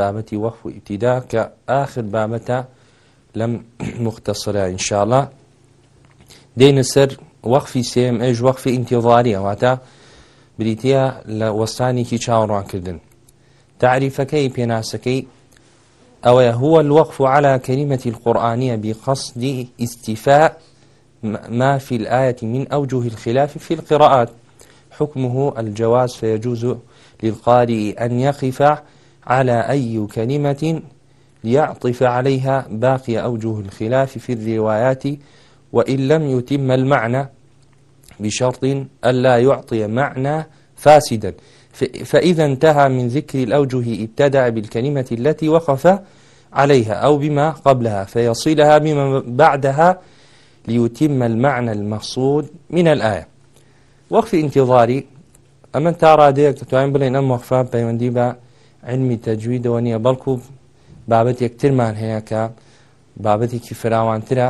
بابەتی وەخف و ئیبتیدا کە ئاخر بابەتە لەم مختەسرە ئینشاءڵە دێنە سەر وەخفی سێم ئەش وەخفی ئینتیڤاری ئەواتە بریتە لە وەستانێکی چاوەڕوانکردن تعریفەکەی پێناسەکەی ئەوەیە هو الوقف على كلمة القرآنية بقصد استيفاء ما في الآية من أوجه الخلاف في القراءات حكمه الجواز فيجوز للقارئ أن يقف على أي كلمة ليعطف عليها باقي أوجه الخلاف في الروايات وإن لم يتم المعنى بشرط ألا يعطي معنى فاسدا فإذا انتهى من ذكر الأوجه ابتدأ بالكلمة التي وقف عليها أو بما قبلها فيصلها بما بعدها ليتم المعنى المقصود من الآية وقف انتظاري ئەمە تا ڕادەیە کە توانین بڵێن ئەم وەخفا پەیوەندی بە علمی تەجویدەوە نییە بەڵکو بابەت یەکترمان هەیە کە بابەتێکی فراوانترە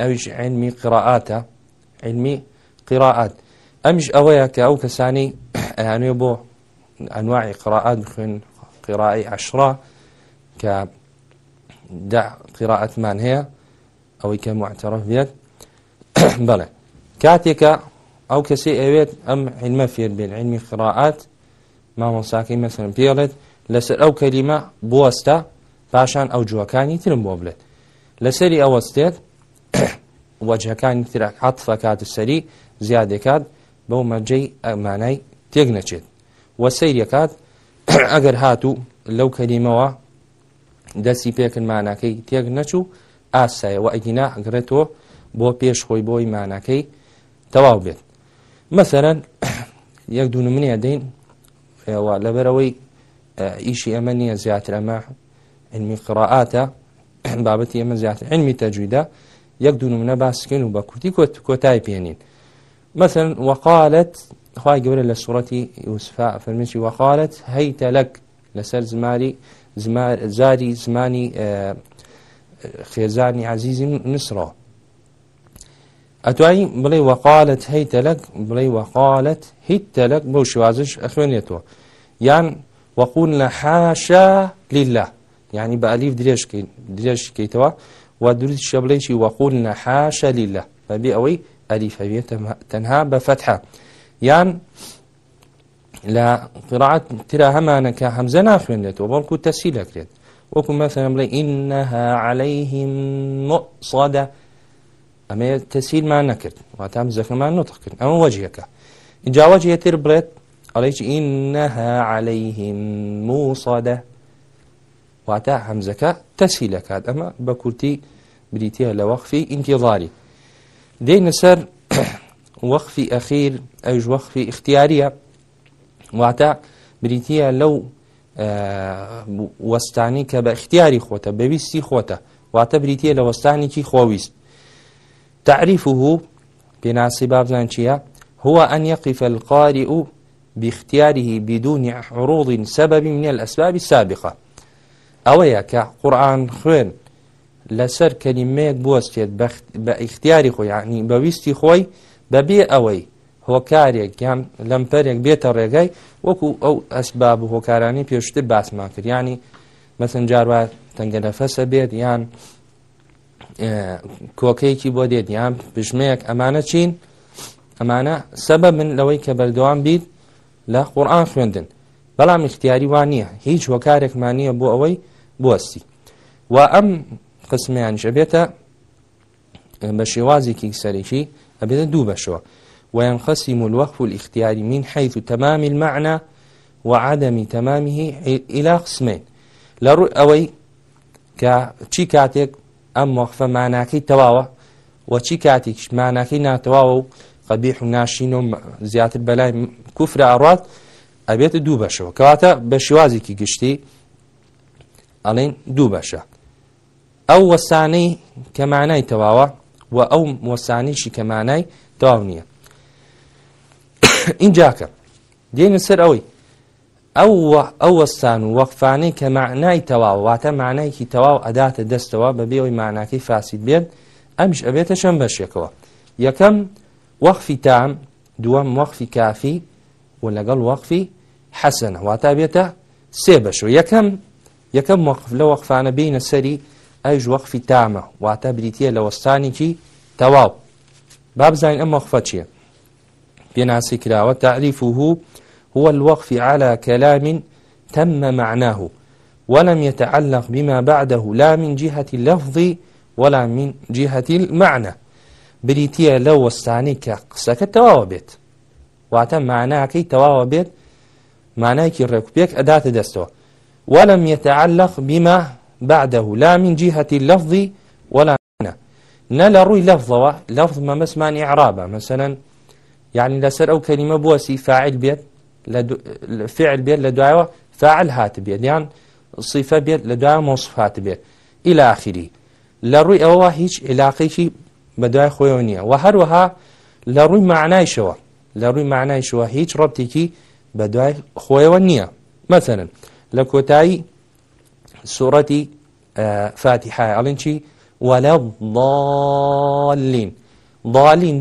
ئەویش علمی قراعاتە علمی قراعات ئەمیش ئەوەیە کە ئەو کەسانی ئەیانوێ بۆ ئەنواعی قراعات بخوێن قراعی عشرا کە دا قراعەتمان هەیە ئەوەی کە معتەرف بێت بڵێ کاتێکە ئەو کەسی ئەوێت ئەم علمە فێر بێن علمی قراعات مامۆساکەی مەسن پێڵێت لەسەر ئەو کەلیمە بوەستە پاشان ئەو جوەکانی ترم بۆ بلێت لەسەری ئەوەستێت وەجهەکانی ترک حەتفەکات سەری زیادێکات بەو مەجەی ئەمانای تێک نەچێت وە سیرەکات ئەگەر هاتوو لەو کەلیمەوە دەستی پێکردمانەکەی تێک نەچوو ئاسایەوە ئەگینا ئەگرێتەوە بۆ پێش خۆی بۆی مانەکەی تەواو بێت مەسەرەن یەک دوو منە دەین ئێوە لەبەرەوەی ئیشی ئەمە نییە زیاتر ئەمە علمی قڕعاتە بابەتی ئەمە زیاتر علمی تەجویدا یەک دوو منە باسکن و بە کورتی کۆت کۆتای پێێنین مثلا وقالت خی گەورە لە سوڕەتی یوسفا فەرمیی وەقالت هەیتە لەک لەسەر زماری زاری زمانی خێزانی عزیزی نسرەوە ئەتوانی بڵێ وەقالت هەی تەلەک بڵێ وەقالت هیچ تەلەک بەو شوازش ئەخوێنێتەوە یان وەقول لە حاشا لیلا یعنی بە ئەلیف درێژکەین درێژکەیتەوە و درست شەبلێکی وەقول لە حاشا لیلا بەبێ ئەوەی ئەلیفەوێت تەنها بە فەتحە یان لە قڕعات ترا هەمانە کە هەمزە ناخوێنێتەوە بەڵکو تەسی دەکرێت وەکو مەسەرم بڵێ ئینەها عليهلەیهم مؤصدە ئەمێ تەسیلمان نەکرد واتام زەخمان نوتخکرد ئەمە وەجیەکە اینجاوەجی تر بڵێت ئەڵێکی ئینەها عليهلەیهیم موسادە واتە هەمزەکە تەسیلەکات ئەمە بە کورتی بریتە لە وەخفی ئینتیڵاری دێنە سەر وەخفی ئەخیر ئەوش وەخفی اختیاریە واتە بریتە لەو وەستانی کە بە اختیاری خۆتە بەویستی خۆتە واتە بریتە لە وەستانێکی خۆویست تعریفه بناسی بابزان چییە هو أن يقف القارئ باختياره بدون عروض سبب من الأسباب السابقة ئەوەیە کە قورآن خوێن لەسەر کەلیمەیەک بوەستێت بە ئیختیاری خۆی یعنی بەویستی خۆی بەبێ ئەوەی هۆکارێک یان لەمپەرێک بێتە ڕێگای وەکو ئەو ئەسباب و هۆکارانی پێشتر باسمان کرد ینی مەسنجاروا تەنگەنەفەسە بێت یان کۆکەیەکی بۆ دێت یان پژمەیەک ئەمانە چین ئەمانە سەبە من لەوەی کە بەردەوام بیت لە قورآان خوێندن بەڵام اختیاری وان نییە هیچ وەکارێکمان نییە بۆ ئەوەی بوەستی و ئەم قسمیان شەبێتە بە شێوازێکی سەرێکی ئەبێتە دوو بەشەوە وينقسم الوقف الاختياري من حيث تمام المعنى وعدم تمامه إلى قسمين لرؤوي كتشي كاتك ئەم وەخفە ماناکەی تەواوە وە چی کاتیش ماناکەی ناتەواوە و قەبیح و ناشین و زیاتر بەلای کوفرا ئەڕات ئەبێتە دوو بەشەوە کەواتە بە شێوازێکی گشتی ئەڵێن دوو بەشە ئەو وەسانەی کەمانای تەواوە و ئەو وەسانیشی کەمانای تەواو نییە اینجاکە دێنە سەر ئەوەی ئەو ئەو وەستان و وەقفانەی کە معنای تەواو واتە معنایکی تەواو ئەداتە دەستەوە بە بێەوەی معناکەی فاسید بێت ئەمیش ئەبێتە شەم بەشێکەوە یەکەم وەخفی تام دووەم وەخفی کافی و لەگەڵ وەخفی حەسن واتە بێتە سێ بەش و یەکەم یەکەم وەخف لە وەخفانە بینە سەری ئەیش وەخفی تامە واتە بریتە لە وەستانێکی تەواو بابزانین ئەم وەخفە چییە پێناسی کراوە تعریف و هو الوقف على كلام تم معناه ولم يتعلق بما بعده لا من جهة اللفظ ولا من جهة المعنى بریتە لە وەستانی کە قسەکە تەواوە بێت واتە معناکەی تەواوە بێت مانایکی ڕێکوپێک ئەداتە دەستەوە ولم يتعلق بما بعده لا من جهة اللفظ ولا معنى نە لە ڕووی لەفظەوە لەفظ مەمەسمانی عرابە مثلا يعني لەسەر ئەو کەلیمە بوەسی فاعل بێت فعل بێت لە دوایەوە فعل هات بێت یان صیفە بێت لە دوای مۆصف هات بێت ئیلاخری لە ڕووی ئەوە هیچ علاقێکی بەدوای خۆیەوە نییە و هەروەها لە ڕووی معنایشەوە لە ڕووی معنایشەوە هیچ ڕەتێکی بەدوای خۆیەوە نییە مەسەرن لە کۆتایی سوورەتی فاتیحای ئەڵینچی وەلە ضالین ضالین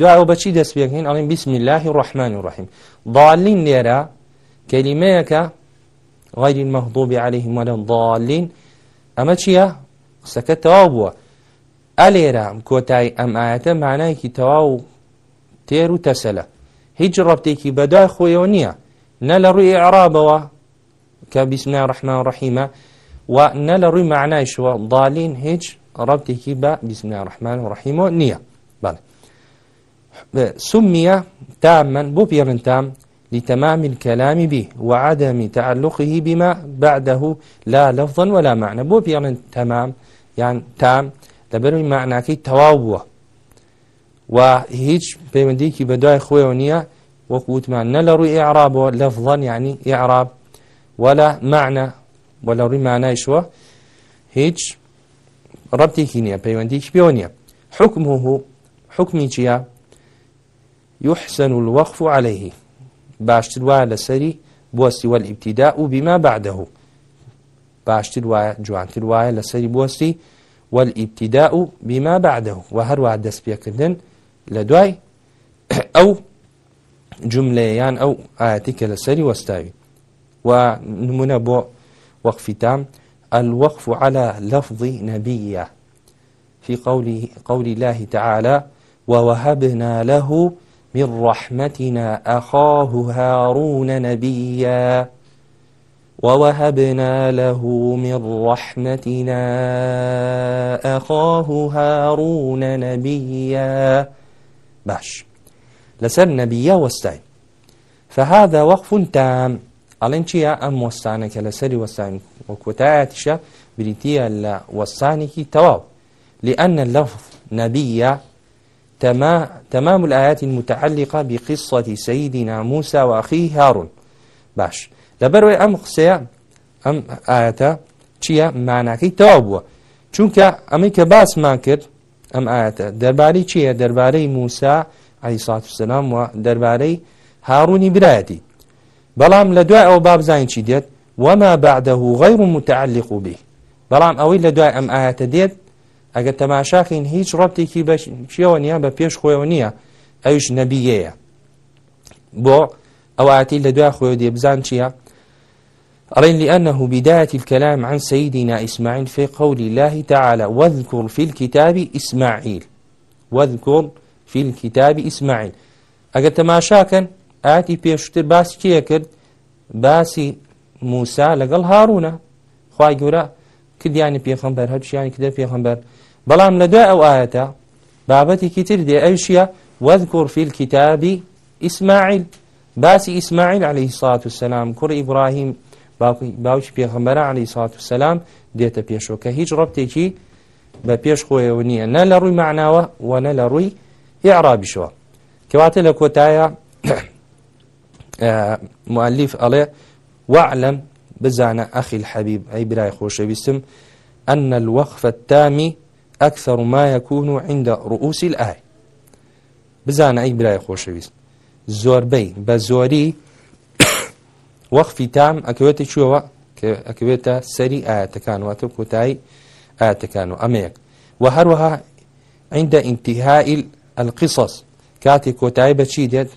دوای بەچی دەست پێکەین ئەڵین بسم الله الرحمن الرحیم ضالين نيرا كلميك غير المغضوب عليهم ولا الضالين أما تشيا قسەکە تەواو بووە ئەلێرام کۆتایی ئەم ئاەتە معنایکی تەواو تێر و تەسەلە هیچ ڕبتێکی بەدای خۆیەوە نییە نە لە ڕووی عرابەوە کە بیسمنا ڕحمان ڕحیمە و نە لە ڕووی معنایشوە داالین هیچ ڕبتێکی بە بیسمنا ڕحمان و ڕحیمەوە نییە بەڵێ سمي تاما بوبيرن تام لتمام الكلام به وعدم تعلقه بما بعده لا لفظا ولا معنى بوبيرن تمام يعني تام لبروي معناكي تواو و هیچ پەیوەندیکی بەدوای خۆیەوە نییە وەکووتمان نە لە ڕووی عرابەوە لەفڵەن یعنی عراب ولا معنى بۆ لە ڕووی مانایشوە هیچ ڕبتێکی نییە پەیوەندیش پێوە نییە حکمه حکمی چیە يحسن الوقف عليه باشتر وایە لەسەری بۆستی وەلئیبتیدا و بیما بعدەه باشتر وایە جوانتر وایە لەسەری بۆستی والئیبتیدا و بیما بعدەه و هەروە دەست پێکردن لە دوای ئەو جملەیان ئەو ئاەتی کە لەسەری وەستاوی و نمونە بۆ وەقفی تام الوقف على لفظ نبيه في قوله, قول الله تعالى ووهبنا له من رحمتنا أخاه هارون نبيا ووهبنا له من رحمتنا أخاه هارون نبيا باش لسر نبيا وستاين فهذا وقف تام ئەڵێن چیە ئەم وەستانەکە لەسەری وەستان وەکوتایەتیشە بریتە لە وەستانێکی تەواو لأن اللفظ نبيا تمام الآيات المتعلقة بقصة سيدنا موسى وأخيه هارون باش لبروي أم قصية أم آياتا چییە ماناکەی تەوا بووە چونکە ئەمەی کە باسمان کرد ئەم ئاەتە دەربارەی چییە دەربارەی موسا عیسات سلام و دەربارەی هاڕوونی برایەتی بەڵام لە دوای ئەو بابزانین چی دێت وما بعده غیر متعلق به بەڵام ئەوەی لە دوای ئەم ئاەتە دێت ئەگە تەماشاخین هیچ ڕەتێکی بەشیەوە نییە بە پێش خۆیەوە نییە ئەوش نەبیەیە بۆ ئەواتی لە دوای خۆی دێبزان چییە؟ أرين لأنه بداية الكلام عن سيدنا إسماعيل في قول الله تعالى واذكر في الكتاب إسماعيل واذكر في الكتاب إسماعيل أقد تماشاكا آتي بيشتر باس كيكر باسی موسا لەگەڵ هاروونە خی گەورە کردیانی پێخەمبەر هەرچیانی کدە پێخەمبەر بەڵام لە دوای ئەو ئاەتە بابەتێکی تر دێ ئەوشیە وەذکر في الكتاب إسماعيل باسی ئیسماعیل عليه الصلاة والسلام کوڕ ئیبراهیم باوکی پێغەمبەر علی سات و سلام دێتە پێشەوە کە هیچ ڕبتێکی بە پێش خۆیەوە نییە نە لە ڕووی معناوە و نە لە ڕووی عرابیشەوە کەواتە لە کۆتایە معلیف ئەڵێ وعلم بزانە ئەخیل حەبیب ئەی برای خۆشەویستم ئەن الوەخفە تامی ئەکثر ما يكون عند رؤوس الآية بزانە ئەی برای خۆشەویست زۆربەی بە زۆری وەخفی تام ئەکەوێتی چوەوە ئەکەوێتە سەری ئاەتەکان واتە کۆتایی ئاەتەکان و ئەمەیەک و هەروەها عند انتهاء القصص کاتی کۆتایی بەچی دێت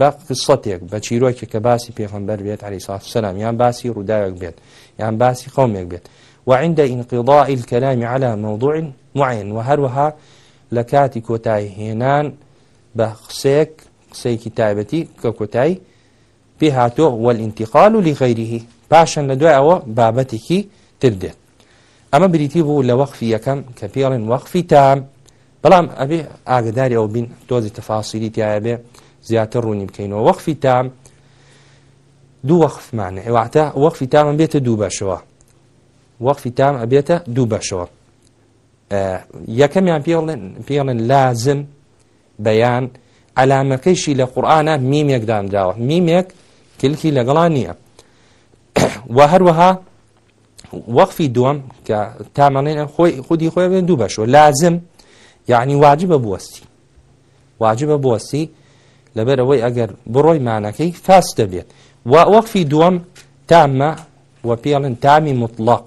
بە قسەتێک بە چیرۆکی کە باسی پێخەمبەر بێت علی سااف سەسلام یان باسی ڕووداوێک بێت یان باسی خەومێک بێت وعند انقضاء الكلام على موضوع معين وهروها لكاتي كوتاي هنان بخسيك قسەیەکی تایبەتی کە کۆتایی پێهاتۆ وەلئینتیقال و لیغەیریهی پاشان لە دوای ئەوە بابەتێکی تر دێت ئەمە بریتی بوو لە وەخفی یەکەم کە پێڵێن وەخفی تام بەڵام ئەبێ ئاگداری ئەو بین تۆزی تەفاسیری تایە بێ زیاتر ڕوونی بکەینەوە وەخفی تام دوو وەخفمانە ئێواتە وەخفی تامە بێتە دوو بەشەوە وەقفی تام ئەبێتە دوو بەشەوە یەکەمیان پێڵێن پێڵێن لازم بەیان ئەلامەکەیشی لە قورآانە میمێکدانراوە میمێک کلکی لەگەڵان نییە و هەروەها وەقفی دووەم کە تامەڵێن خۆی خودی خۆی بێن دوو بەشەوە لازم یعنی واجبە بوەستی واجبە بوەستی لەبەرەوەی ئەگەر بڕۆی مانەکەی فاس دەبێت و وەقفی دووەم تامە و پێڵن تامی مطلق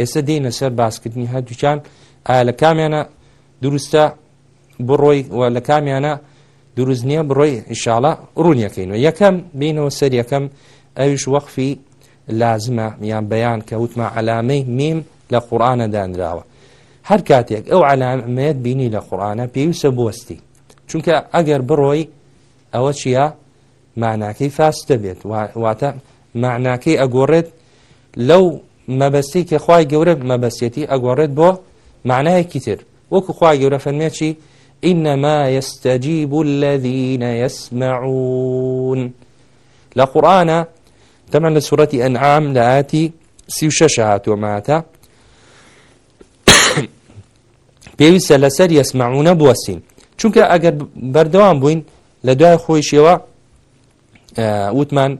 ئێستا دێنە سەر باسکردنی هەردووچان ئایا لە کامیانە دروستە بڕۆی لە کامیانە دروست نییە بڕۆی ئیشاڵە ڕوونیەکەینەوە یەکەم بینەوە سەر یەکەم ئەویش وەخفی لازمە یان بەیان کە وتمە علامەی میم لە قورآانە دانراوە هەر کاتێک ئەو علامەت بینی لە قورآانە پێویستە بستی چونکە ئەگەر بڕۆی ئەوە چییە معناکەی فاستە بێت واتە معناکەی ئەگۆڕێت لەو مەبەستی کە خی گەورە مەبەسیەتی ئەگۆڕێت بۆ معنایەکی تر وەکو خی گەورە فەرمێکی إنما يستجيب الذين يسمعون لقرآن تمام لسورة أنعام لآتي سی و شەش هاتووەماتە پێویستە لەسەر یسمەعونە بوەستین چونکە ئەگەر بەردەوام بووین لە دوای خۆیشەوە وتمان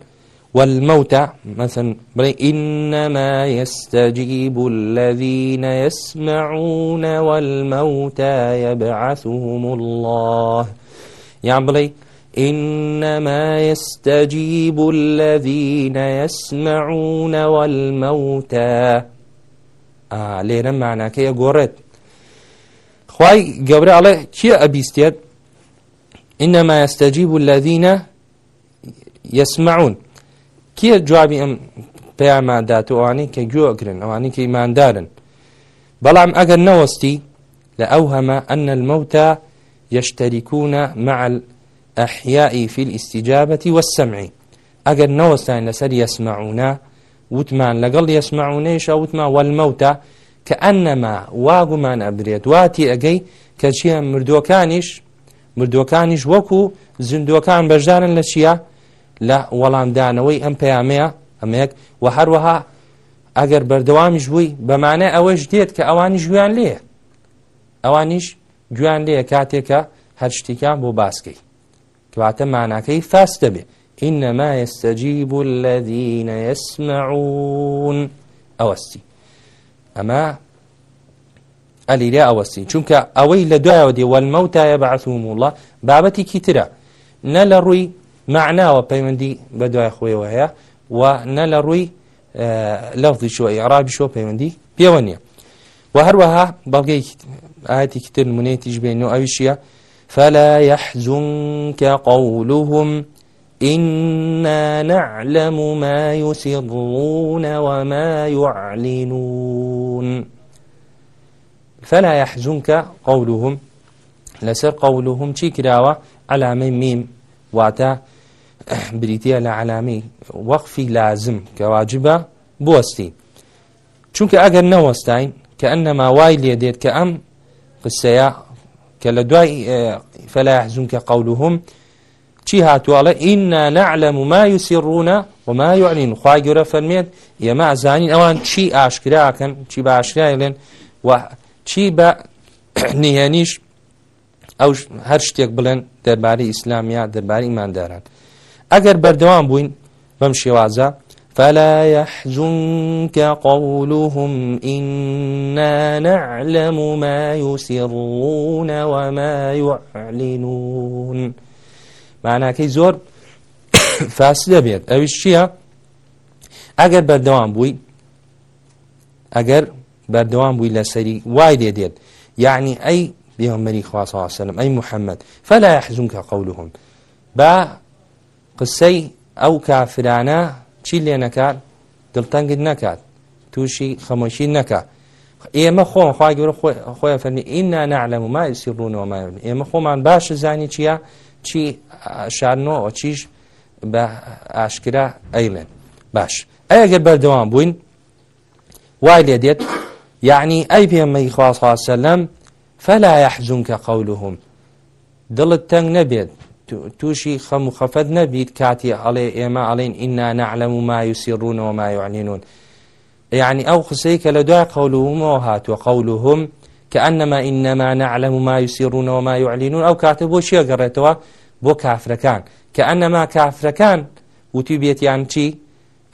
والموتى مثلا إنما يستجيب الذين يسمعون والموتى يبعثهم الله يعني بلي إنما يستجيب الذين يسمعون والموتى آه ليرا معنى كي قرد خواي قبر على كي أبيستيد إنما يستجيب الذين يسمعون کیە جوابی ئەم پەیامادات و ئەوانەی کە گوۆگرن ئەوانەی کە ئیماندارن بەڵام ئەگەر نەوەستی لە ئەو هەمە ئەن المەوتە یشتەریکونە مع ئەحیایی فیل ئیسیجابەتی وەسەمعی ئەگەر نەوەستان لەسەر یسمعونە وتمان لەگەڵ یسمعونەیشە وتمان وەلمەوتە کە ئەنەما واگومان ئەبرێت واتی ئەگەی کە چیە مردوەکانیش مردوەکانیش وەکو زیندوەکان بەژدارن لە چیە؟ لە وەڵامدانەوەی ئەم پەیامەیە ئەمەیەک و هەروەها ئەگەر بەردەوامیش بووی بەمانە ئەوەش دێت کە ئەوانی ژویان لێە ئەوانیش گویان لێە کاتێکە هەر شتێکیان بۆ باسکەی کەواتە ماناکەی فاس دەبێ إنما يستجيب الذين يسمعون ئەوەستی أما ئەلیرە ئەوەستی چونکە ئەوەی لە دوایەوە دی وەلمەوتایە بەعتوم وڵە بابەتی کیترە نە لە ڕووی معناوە پەیوەندی بە دوای خۆیەوە هەیە و نە لە ڕووی لەفظی شووە عرابی شۆ پەیوەندی پێوە نییە و هەروەها بەڵگەی ئاەتی کتتر نمونێتیش بێنەوە ئەویشیە فلا يحزنك قولهم إنا نعلم ما يسرون وما يعلنون فلا يحزنك قولهم لسر قولهم تشيكراوة على ميم واتا بریتە لە علامی وەقفی لازم کەواجبە بوەستی چونکە ئەگەر نەوەستین کە ئەنەما وای لێ دێت کە ئەم قسەیە کە لە دوای فەلاحزون کە قولهم چی هاتوواڵە ئیننا نعلم ما يسرون وما يعلن خوا گەورە فەرمێت ئێمە ئازانین ئەوان چی ئاشکراکەن چی بە ئاشکرایڵێن و چی بە نهێنیش ئەو هەر شتێک بڵێن دەربارەی ئیسلامیا دەربارەی ئیمانداران ئەگەر بەردەوام بووین بەم شێوازە فلا يحزنك قولهم إنا نعلم ما يسرون وما يعلنون معناکەی زۆر فاس دەبێت ئەویش چییە؟ ئەگەر بەردەوام بووی ئەگەر بەردەوام بووی لەسەری وای دێ دێت یعنی ئەی بێمەری خواسەواسلم ئەی محەممەد فەلا يحزونکە قولهم با قسەی ئەو کافرانە چی لێ نەکات دڵتەنگت نەکات تووشی خەمۆشی نەکات ئێمە خۆم خوا گەور خۆیان فەرمی ئیننا نعلم و ما سیڕونەوە ما ئێمە خۆمان باشە زانی چییە چی شارنەوە چیش بە ئاشکرا ئەیلێن باش ئەگەر بەردەوام بووین وای لێ دێت یعنی ئەی پێمەی خواسەلم فەلا یحزونکە قولهم دڵت تەنگ نەبێت تووشی خەم و خەفەت نەبیت کاتی ئەڵێ ئێمە ئەڵێن ئیننا نعلم و مایوسیڕون و مایوعنینون یعنی ئەو قسەی کە لە دوای قەولهمەوە هاتووە قەولهم کە ئەنەما ئینەما نعلم و مایوسیڕون و مایوعلینون ئەو کاتە بۆ چیە گەڕێتەوە بۆ کافرەکان کە ئەنەما کافرەکان وتی بێتیان چی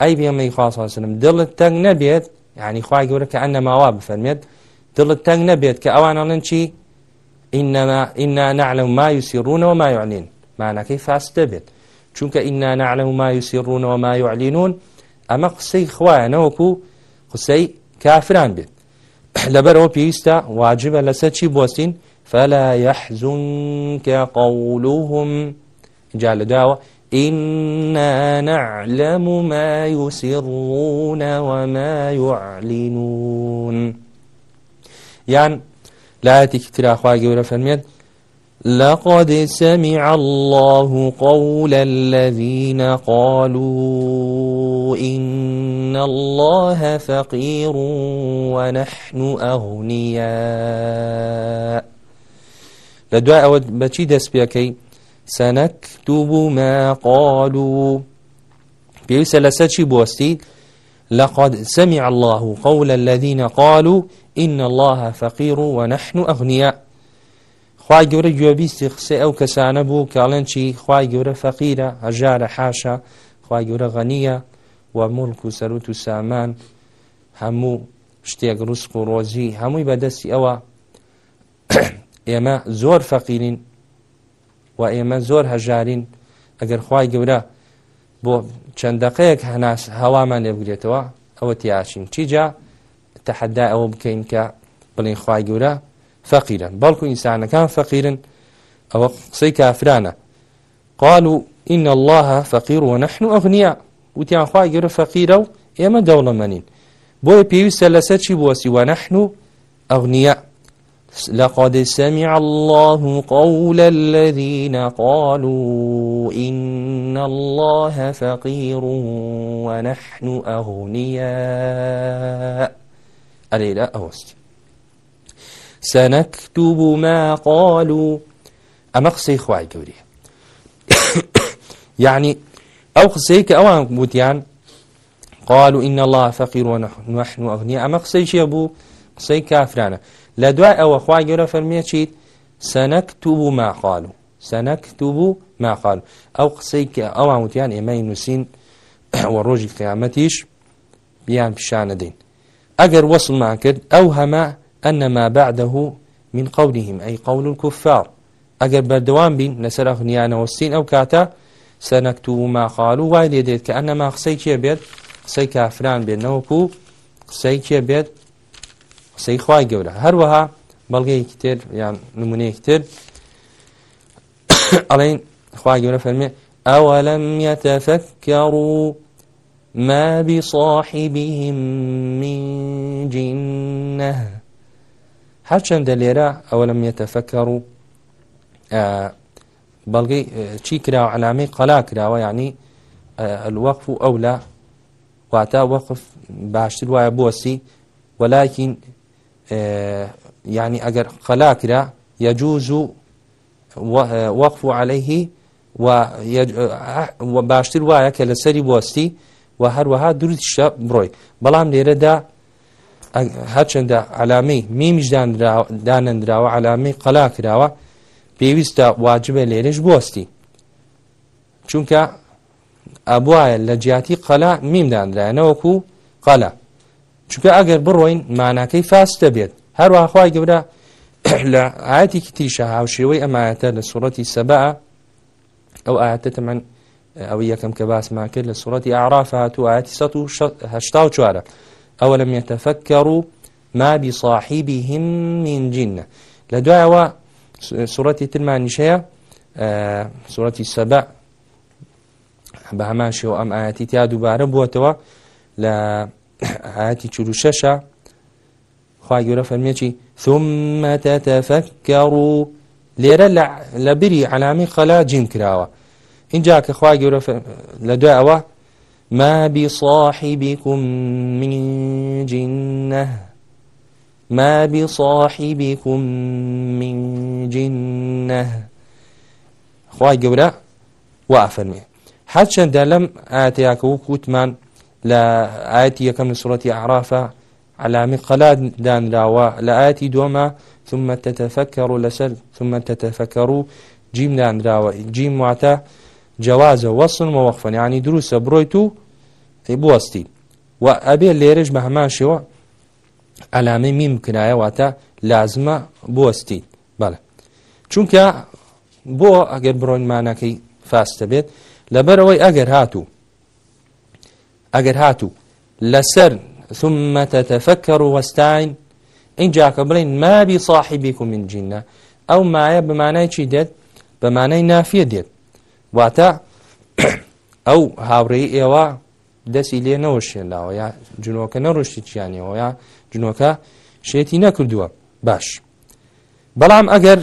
ئەی بێمەی خواسەسنم دڵت تەنگ نەبێت یعنی خوای گەورە کە ئەنەماوا بفەرمێت دڵت تەنگ نەبێت کە ئەوانەڵن چی إنما إنا نعلم ما يسرون وما يعلن مانەکەی فاس دەبێت چونکە ئیننا نعلم و مایوسیڕونەوە مایوعلینون ئەمە قسەی خوایەنەوەکو قسەی کافران بێت لەبەرەوە پێویستە واجبە لەسەر چی بستین فلا يحزنك قولهم جال داوە إنا نعلم ما يسرون وما يعلنون یان لایەتێکی تراخوا گەورە فەرمێت لقد سمع الله قول الذين قالوا إن الله فقير ونحن أغنياء لدعاء بچی دەست پێەکەی سەنەکتوب ما قالوا پێویستە لەسەر چی بوەستی لقد سمع الله قول الذين قالوا إن الله فقير ونحن أغنياء خی گەورە گوێبیستی قسە ئەو کەسانە بوو کاڵێن چی خی گەورە فەقیرە هەژارە حاشە خی گەورە غەنیە و ملک و سەروت و سامان هەموو شتێک ڕوسک و ڕۆزی هەمووی بەدەستی ئەوە ئێمە زۆر فەقیرین و ئێمە زۆر هەژارین ئەگەر خی گەورە بۆ چەندەقەیەک هەناس هەوامان لێبگرێتەوە ئەوە تیاشین چیجا تەحەدا ئەوە بکەین کە بڵین خی گەورە فەقیرن بەڵکو ئینسانەکان فەقیرن ئەوە قسەی کافرانە قالوا إن الله فقير ونحن أغنياء وتيان خواه يرى فقيرا وإما دولة منين بوي بيوسا لساتشي بوسي ونحن أغنياء لقد سمع الله قول الذين قالوا إن الله فقير ونحن أغنياء أليلا أوست سنكتب ما قالوا ئەمە قسەی خوای گەوری یعنی ئەو قسەی کە ئەوان گوتیان قالوا إن الله فقير ونحن أغنياء أما قصي شي أبو قصي كافرانا لا دعاء وخوا جرى فرمية سنكتب ما قالوا سنكتب ما قالوا أو قصي أو عمتيان إما ينسين وروج القيامتيش بيان بشان دين أجر وصل ما كد أو هما أن ما بعده من قولهم أي قول الكفار أجر بردوان بين لسر أغنيان والسين أو كاتا سنكتب ما قالوا وإلى ذلك كأنما قسي كبير قسي كافران بينوكو قسي كبير قسي خواي قولا هروها بلغي كتير يعني نموني كتير علين خواي قولا فرمي أولم يتفكروا ما بصاحبهم من جنه هەرچەندە لێرە ئەوە لەم یەتەفەکەڕ و بەڵگەی چی کراوە علامەی قەلا کراوە یعنی الوەقف و ئەو لە واتە وەقف باشتر وایە بۆسی وەلاکین یعنی ئەگەر قەلا کرا یەجوز و وەقف و عليهەیهی باشتر وایە کە لەسەری بۆستی و هەروەها دوورشە بڕۆی بەڵام لێرەدا هەرچنددە علامی میمیشدان داننراوە علامی قەلا کراوە پێویستە واجبە لێرش بستی چونکە ئەبواە لە جیاتی قەلا میمدانراەنەوەکو قەلا چونکە ئەگەر بڕۆین ماناکەی فاس دەبێت هەروەخوای گەورە لە ئاەتی کتیشە هاوشێوەی ئەمایەتە لە سوڵەتی سەبا ئەو ئاەتە تەمەەن ئەوەی یەکەم کە باسمان کرد لە سوڵەتی ئاراف هاتو ئاەتی 1970 چوارە ئەولم يتفكروا ما بصاحبهم من جنة لە دوایەوە سوەتی ترمانیشەیە سوەتی سەبع بە هەمان شێوە ئەم ئاەتی تیا دووبارە بووتەوە لە ئاەتی چلو شەشە خی گەورە فەرمیێکی ثمەتە تەفەکەڕ و لێرە لە بری علامی خەلا جیم کراوە اینجا کە خی گەورە لە دوایەوە ما بصاحبكم من جنة ما بصاحبكم من جنة خواهي قبرة وأفرمي حتى دلم آتياك وكوتمان لا آتي كم من سورة أعراف على مقلاد دان لاوا لا آتي دوما ثم تتفكر لسل ثم تتفكر جيم دان لاوا جيم معتا جوازه وصل موقفا يعني دروسه برويتو پێی بوەستی و ئەبێ لێرەش بە هەمان شێوە ئەلامی میم کنایەواتە لازمە بوەستی بەڵێ چونکە بۆ ئەگەر بڕۆنمانەکەی فاستە بێت لەبەرەوەی ئەگەر هاتوو ئەگەر هاتوو لەسەر ثم تتفكروا واستعين اینجا کە بڵین مابی صاحبیکم من جینە ئەو مایە بمانای چی دێت بەمانەی نافیە دێت واتە ئەو هاوڕێی ئێوە دەستی لێ نەوەشێناوە یا جنۆکە نەڕشتی چیانەوە یا جنۆکە شێتی نەکردووە باش بەڵام ئەگەر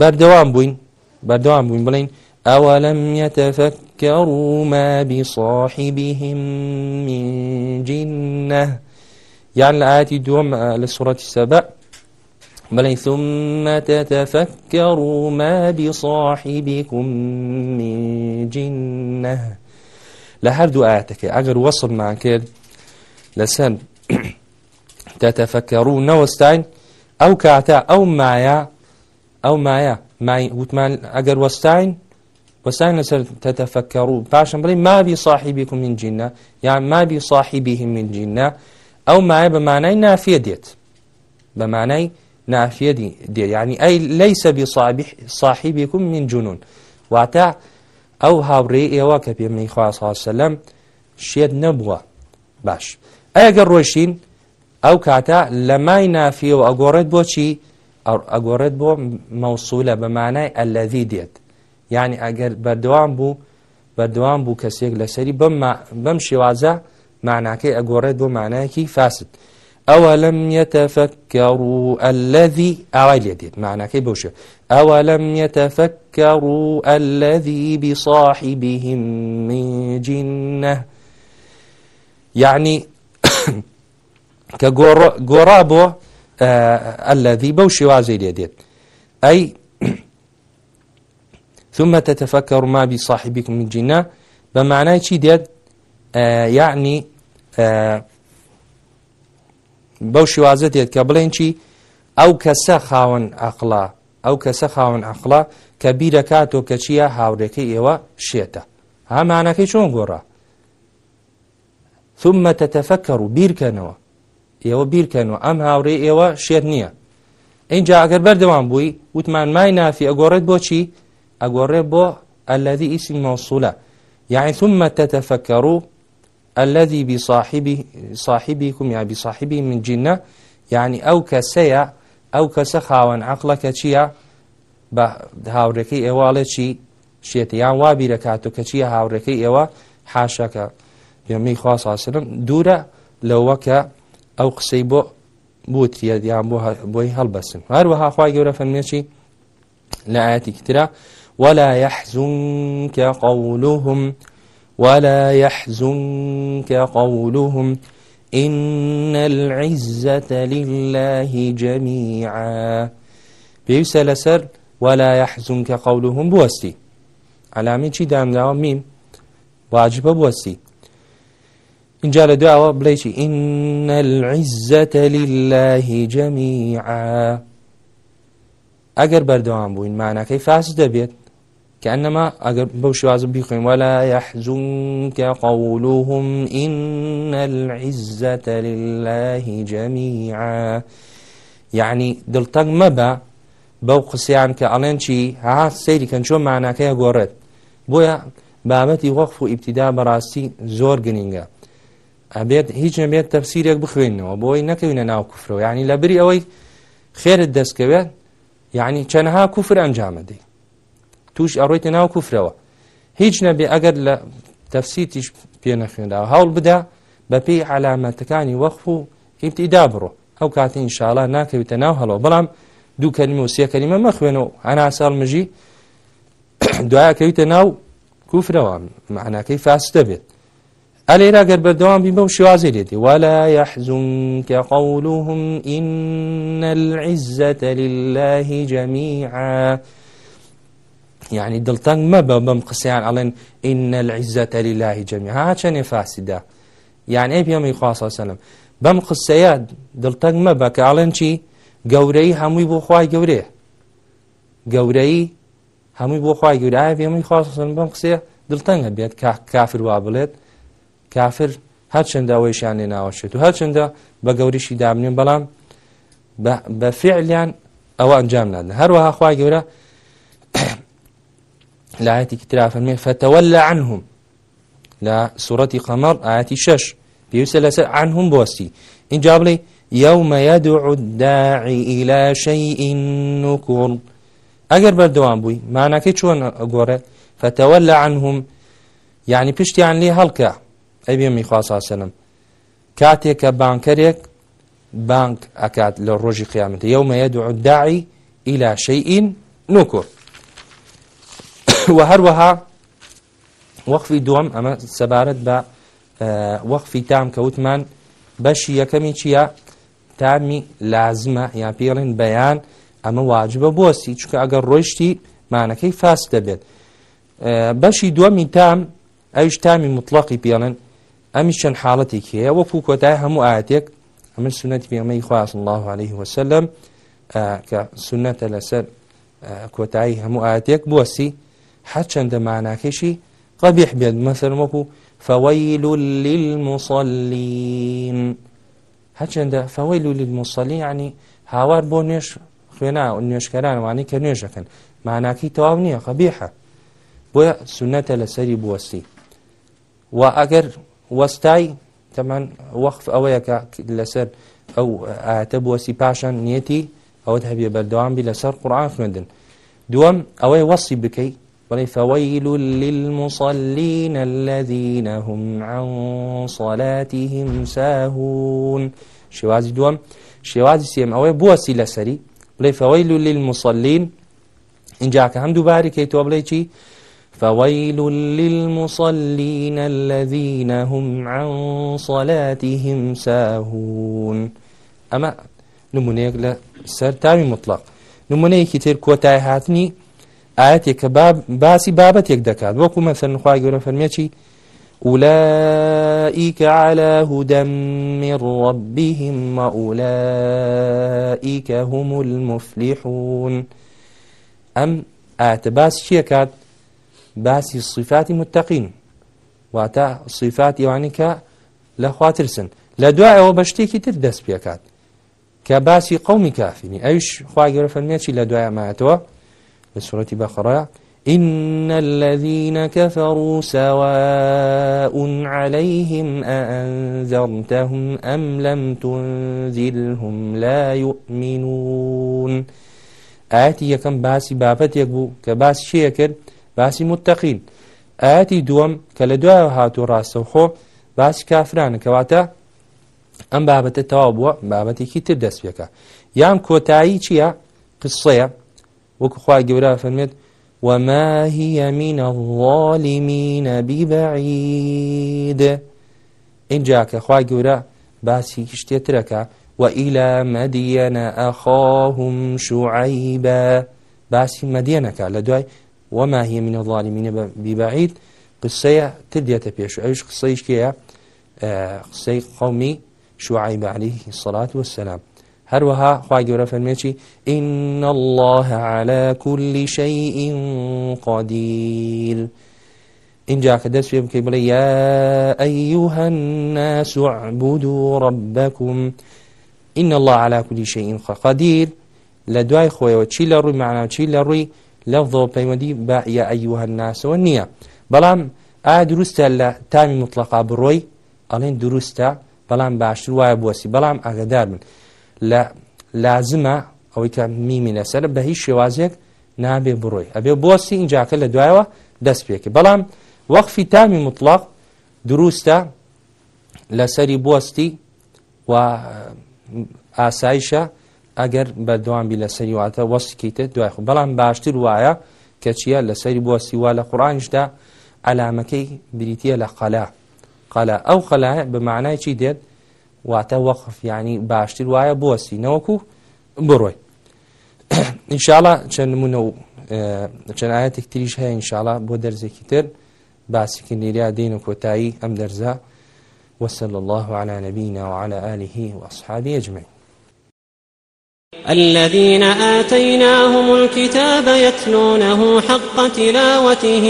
بەردەوام بووین بەردەوام بووین بڵین أولم يتفكروا ما بصاحبهم من جنة يعني الآيات دوم لسورة السبع بل ثم تتفكروا ما بصاحبكم من جنة لە هەردوو ئاەتەکەی ئەگەر وەصل ناکرد لەسەر تەتەفەکە ڕوو نەوەستین ئەو کاتە ئەو مایە ئەو مایە وتمان ئەگەر وەستین وەستین لەسەر تەتەفەکە ڕوو پاشم بڵی مابی صاحیبیکم من جینە یان مابی صاحیبیهی من جینە ئەو مایە بە مانای نافێ دێت بە مانای نافێ دێ یعنی ئەی لەیسە بی صاحیبیکم من جنون واتە ئەو هاوڕێ ئێوە کە پێمنەی خواسەلم شێت نەبووە باش ئەگەر ڕۆشین ئەو کاتە لە مای نافی و ئەگۆڕێت بۆچی ئەگۆڕێت بۆ مەوسولە بەمانای ئەلەذی دێت یعنی ئەگەر بەردەوام بوو بەردەوام بوو کەسێک لەسەری بەم شێوازە ماناکەی ئەگۆڕێت بۆ مانایەکی فاست أولم يتفكروا الذي أعلى ديت معنى كي بوشة أولم يتفكروا الذي بصاحبهم من جنة يعني كغرابو آه الذي بوشي وازي ديت أي ثم تتفكر ما بصاحبكم من جنة بمعنى شي ديت آه يعني آه بەو شیوازەتێت کە بڵێن چی ئەو کەسە خاون ئەقلا ئەو کەسە خاون ئەقلا کە بیرەکاتۆ کە چییە هاورێکی ئێوە شێتە هامانەکەی چۆن گۆڕە ثمە تتەفەکەڕ و بیرکەنەوە ئێوە بیرکەنەوە ئەم هاوڕێ ئێوە شێت نییە اینجا ئەگەر بەردەوام بووی وتمان مای نافی ئەگۆڕێت بۆچی ئەگۆڕێ بۆ ئەلەذی ئیسی مەوسولە یعنی ثمە تتەفەکەڕ و الذي بصاحبه صاحبكم يا بصاحبه من جنة يعني أو كسيا أو كس خاون عقلك تشيا هاورەکەی ئێواڵێ چی شێتیان وابی دەکات و کەچیە هاورەکەی ئێوە حاشەکە یەمی خواساسرم دوورە لەوەکە ئەو قسەی بۆ بوتریە دیان بۆ بۆی هەڵبەسن هەروەها خوا گەورە فەرمێکی لە ئاەتی کترا ولا يحزنك قولهم ولا يحزنك قولهم إن العزة لله جميعا بيوسى لسر ولا يحزنك قولهم بوستي علامي چی دامداوە میم واجبە بوەسی اینجا لە دواوە بڵێکی إن العزة لله جميعا ئەگەر بەردەوام بووین مانەکەی فاس دەبێت كأنما بوش وازم بيخوين ولا يحزنك قولهم إن العزة لله جميعا يعني دلتق مبا بەو قسەیان کە ئەڵێن چی هاات سەیری کەن چۆ ماناکەیە گۆڕێت بۆیە بابەتی وەقف و ئیبتیدا بەڕاستی زۆر گرنگە ئەبێت هیچ نەبێت تەفسیرێک بخوێنەوە بۆی نەکەوینە ناو کوفرەوە یعنی لە بری ئەوەی خێرت دەستکەوێت یعنی چەنەها کوفر ئەنجامەدەی توش ئەڕۆیتە ناو کوفرەوە هیچ نەبێ ئەگەر لە تەفسیتیش پێ نەخێنراوە هەوڵ بدا بە پێی علامەتەکانی وەخف و ئیبتیدا بڕۆ ئەو کاتی ئینشاالله ناکەوێتە ناو هەڵەوە بەڵام دوو کەلیمە و سێکەلیمە مەخوێنەوە ئەنا ساڵ مژی دوایەکەویتە ناو کوفرەوە معناکەی فاس دەبێت ئەلێرا گەر بەردەوام بی بەو شێوازی دێتی ولا يحزنك قولهم إن العزة لله جميعا یعنی دڵتەنگ مەبە بەم قسەیان ئەڵێن ئینە لە عیزەتە لیلهی جەمی ها چەندێ فاسیدا یان ئەی پێمی خواسەسەلم بەم قسەیە دڵتەنگ مەبە کە ئاڵێن چی گەورەی هەمووی بۆ خی گەورێ گەورەی هەمووی بۆ خی گەورایە پێمی خواسەسەن بەم قسەیە دڵتەنگە بێت کافر وا بڵێت کافر هەرچەندەوەیشان لێ ناوەشێت و هەرچەندە بە گەوریشی دابنێن بەڵام بە فعلیان ئەوە ئەنجام نادن هەروەها خی گەورە لا آياتي كترا فرمي فتولى عنهم لا سورة قمر آياتي شش بيوسل عنهم بوستي إن جاب لي يوم يدعو الداعي إلى شيء نكر أجر بردوان بوي معنى كيشون أقول فتولى عنهم يعني بشتي عن لي هلكا أي بيمي خاصة سلم كاتيك بانكريك بانك أكاد للرجي قيامته يوم يدعو الداعي إلى شيء نكر و هەروەها وەخفی دووەم ئەمە سەبارەت بە وەخفی تام کەوتمان بەشی یەکەمی چییە تامی لازمە یا پێڵین بەیان ئەمە واجبە بۆسی چکە ئەگەر ڕۆیشتی مانەکەی فاس دەبێت بەشی دووەمی تام ئەوش تامی مطلقی پێڵن ئەمی چەند حاڵەتێک هەیە وەکو کۆتای هەموو ئاەتێک ئەمە سنەتی پێمەی خواست الله عليه وسلم کە سنەتە لەسەر کۆتایی هەموو ئاەتێک بۆسی هەرچەندە ماناکەشی قەبیح بێت مەسەرمەپ و فەوەیل للمصلین هەرچەندە فەوەیل للمصلی عنی هاوار بۆ نوێش خوێنا و نوێشکەرانوانی کە نوێژەکەن ماناکی تەواو نییە قەبیحە بۆیە سنەتە لەسەری بوەستی و ئەگەر وەستای تەمان وەخف ئەوەیە کە لەسەر ئەو ئاتە بوەسی پاشان نیەتی ئەوەت هەبیە بەردەوامبی لەسەر قورآان خوێندن دووەم ئەوەی وەسی بکەیت بڵێ فەوەیل للمصلین الذين هم عن صلاتهم ساهون شێوازی دووەم شێوازی سێم ئەوەی بوەسی لەسەری بڵێ فەوەیل للمصلین اینجا کە هەم دووباری کەیتەوە بڵێ چی فويل للمصلين الذين هم عن صلاتهم ساهون أما نمونيك لسر تاوي مطلق نمونيك تر كوتاي هاتني ئاەتێک کە باسی بابەتێک دەکات وەکو مەسەر نخوای گەورە فەرمێکی أولئك على هدى من ربهم وأولئك هم المفلحون أم ئاتەباس چیەکات باسی صفاتی متتەقین واتە صفات ئەوانی کە لە خواترسن لە دوای ئەوە بە شتێکی تر دەست پێکات کە باسی قومی کافینی ئەوش خوا گەورە فەرمیێکی لە دوایە مایەتەوە لسورة بقرة إن الذين كفروا سواء عليهم أأنذرتهم أم لم تنذرهم لا يؤمنون ئاەتی یەکەم باسی بابەتێک بوو کە باس شەیە کرد باسی متتەقین ئاەتی دووەم کە لە دوایە هاتوو ڕاستەوخۆ باسی کافرانە کەواتە ئەم بابەتە تەواو بووە بابەتێکی تر دەستپێکە یان کۆتایی چییە قسەیە وەکوخوای گەورە فەرمێت وما هي من الظالمين ببعيد اینجا کە خوای گەورە باسی شتێترەکە وإلى مدين أخاهم شعيبا باسی مدينك لە دوای وما هي من الظالمين ببعيد قسەیە تردێتە پێش ئەوش قسەیشکەیە قسەی قومی شعيب عليه الصلاة والسلام هەروەها خی گەورە فەرمێکی ئین الله على كل شيء قدير اینجا کە دەست پێ بکەی بڵێ یا ئەیوهە الناس اعبدوا ربكم إن الله على كل شيء قدير لە دوای خۆیەوە چی لە ڕووی معنا چی لە ڕووی لەڤۆ پەیوەندی با یا ئەیوهە الناسەوە نییە بەڵام ئا دروستە لە تامی مطلقا بڕۆی ئەڵێن دروستە بەڵام باشتر وایە بۆسی بەڵام ئاگدار بن لە لازمە ئەوەی کە میمی لەسەر بە هیچ شێوازێک نابێ بڕۆی ئەبێ بۆسی اینجاکە لە دوایەوە دەست پێکی بەڵام وەخفی تامی مطلاق دروستە لەسەری بۆستی و ئاسایشە ئەگەر بەدوامبی لەسەری واتە وەستکیتە دوای خو بەڵام باشتر وایە کە چیە لەسەری بۆسی وا لە قڕانشدا ئەلامەکەی بریتە لە قەلا قەلا ئەو خەلایە بە معنای چی دێت واتە وەخفیانی باشتر وایە بۆسینەوەکو بڕۆی انشاءله چەند نمونە و چەندایەتێک تریش هەیە انشاءله بۆ دەرزێکی تر باسیکردنیریا دێن و کۆتایی ئەم دەرزە وصلى الله على نبينا وعلى آله وأصحابه أجمعين الذين آتيناهم الكتاب يتلونه حق تلاوته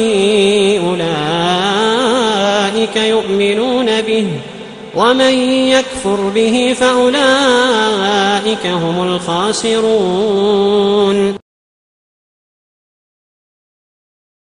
أولئك يؤمنون به ومن يكفر به فأولئك هم الخاسرون